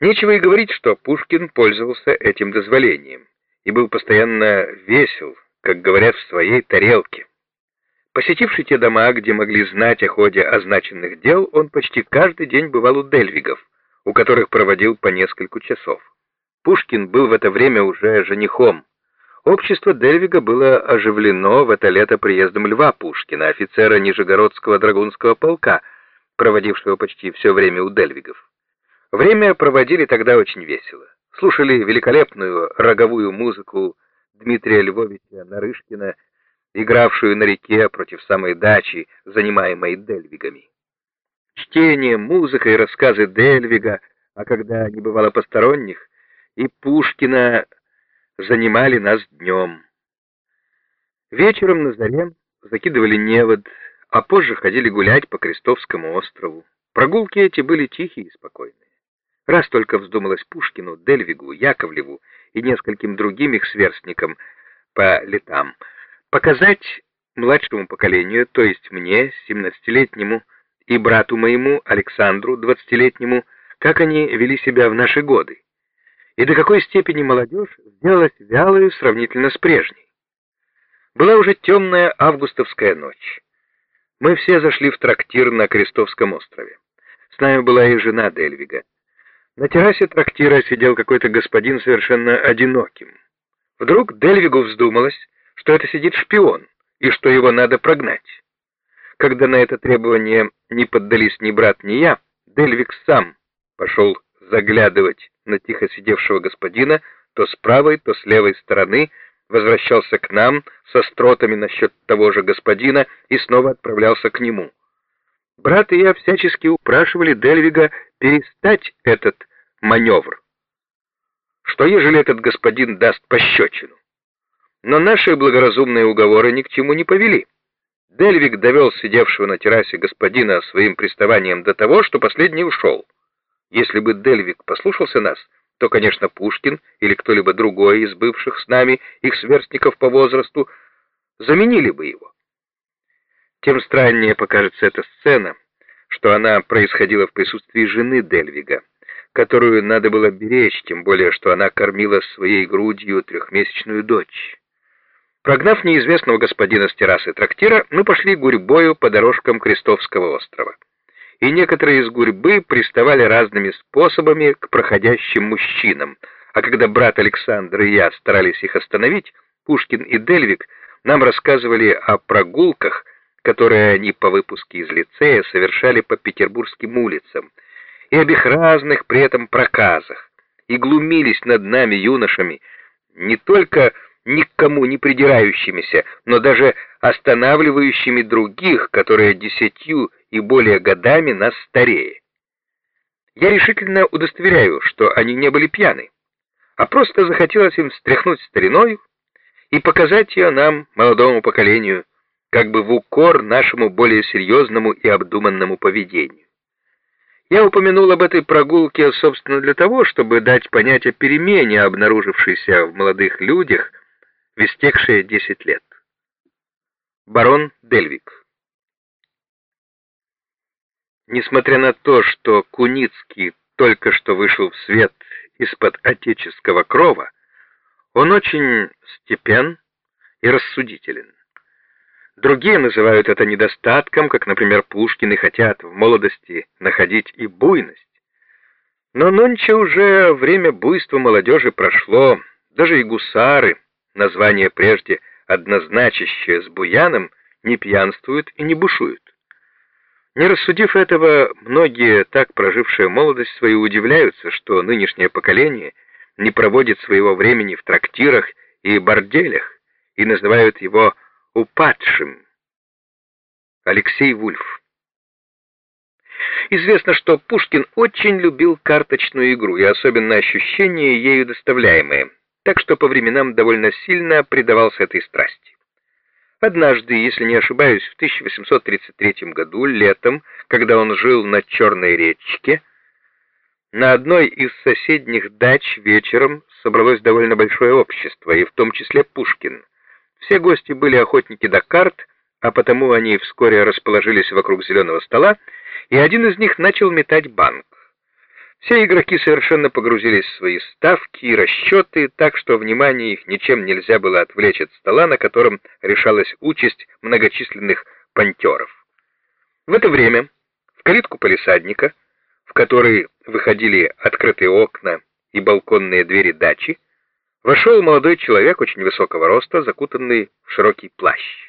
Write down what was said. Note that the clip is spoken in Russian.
Нечего и говорить, что Пушкин пользовался этим дозволением и был постоянно весел, как говорят, в своей тарелке. Посетивший те дома, где могли знать о ходе означенных дел, он почти каждый день бывал у Дельвигов, у которых проводил по несколько часов. Пушкин был в это время уже женихом. Общество Дельвига было оживлено в это лето приездом Льва Пушкина, офицера Нижегородского драгунского полка, проводившего почти все время у Дельвигов. Время проводили тогда очень весело. Слушали великолепную роговую музыку Дмитрия Львовича Нарышкина, игравшую на реке против самой дачи, занимаемой Дельвигами. Чтение, музыка и рассказы Дельвига, а когда не бывало посторонних, и Пушкина занимали нас днем. Вечером на заре закидывали невод, а позже ходили гулять по Крестовскому острову. Прогулки эти были тихие и спокойные. Раз только вздумалось Пушкину, Дельвигу, Яковлеву и нескольким другим их сверстникам по летам показать младшему поколению, то есть мне, семнадцатилетнему, и брату моему, Александру, двадцатилетнему, как они вели себя в наши годы, и до какой степени молодежь сделалась вялою сравнительно с прежней. Была уже темная августовская ночь. Мы все зашли в трактир на Крестовском острове. С нами была и жена Дельвига. На террасе трактира сидел какой-то господин совершенно одиноким. Вдруг Дельвигу вздумалось, что это сидит шпион, и что его надо прогнать. Когда на это требование не поддались ни брат, ни я, Дельвиг сам пошел заглядывать на тихо сидевшего господина то с правой, то с левой стороны, возвращался к нам со стротами насчет того же господина и снова отправлялся к нему. Брат и я всячески упрашивали Дельвига перестать этот маневр. Что, ежели этот господин даст пощечину? Но наши благоразумные уговоры ни к чему не повели. Дельвик довел сидевшего на террасе господина своим приставанием до того, что последний ушел. Если бы Дельвик послушался нас, то, конечно, Пушкин или кто-либо другой из бывших с нами, их сверстников по возрасту, заменили бы его. Тем страннее покажется эта сцена, что она происходила в присутствии жены Дельвига, которую надо было беречь, тем более, что она кормила своей грудью трехмесячную дочь. Прогнав неизвестного господина с террасы трактира, мы пошли гурьбою по дорожкам Крестовского острова. И некоторые из гурьбы приставали разными способами к проходящим мужчинам, а когда брат Александр и я старались их остановить, Пушкин и Дельвик нам рассказывали о прогулках, которые они по выпуске из лицея совершали по петербургским улицам, и об их разных при этом проказах, и глумились над нами, юношами, не только никому не придирающимися, но даже останавливающими других, которые десятью и более годами нас старее. Я решительно удостоверяю, что они не были пьяны, а просто захотелось им встряхнуть стариной и показать ее нам, молодому поколению, как бы в укор нашему более серьезному и обдуманному поведению. Я упомянул об этой прогулке, собственно, для того, чтобы дать понять о перемене, обнаружившейся в молодых людях в истекшие 10 лет. Барон Дельвик Несмотря на то, что Куницкий только что вышел в свет из-под отеческого крова, он очень степен и рассудителен. Другие называют это недостатком, как, например, Пушкины хотят в молодости находить и буйность. Но нонче уже время буйства молодежи прошло, даже и гусары, название прежде однозначащее с буяном, не пьянствуют и не бушуют. Не рассудив этого, многие, так прожившие молодость свою, удивляются, что нынешнее поколение не проводит своего времени в трактирах и борделях и называют его упадшим. Алексей Вульф Известно, что Пушкин очень любил карточную игру и особенно ощущения ею доставляемые, так что по временам довольно сильно предавался этой страсти. Однажды, если не ошибаюсь, в 1833 году, летом, когда он жил на Черной речке, на одной из соседних дач вечером собралось довольно большое общество, и в том числе Пушкин. Все гости были охотники до карт, а потому они вскоре расположились вокруг зеленого стола, и один из них начал метать банк. Все игроки совершенно погрузились в свои ставки и расчеты, так что внимание их ничем нельзя было отвлечь от стола, на котором решалась участь многочисленных пантеров. В это время в калитку полисадника, в которой выходили открытые окна и балконные двери дачи, вошел молодой человек очень высокого роста, закутанный в широкий плащ.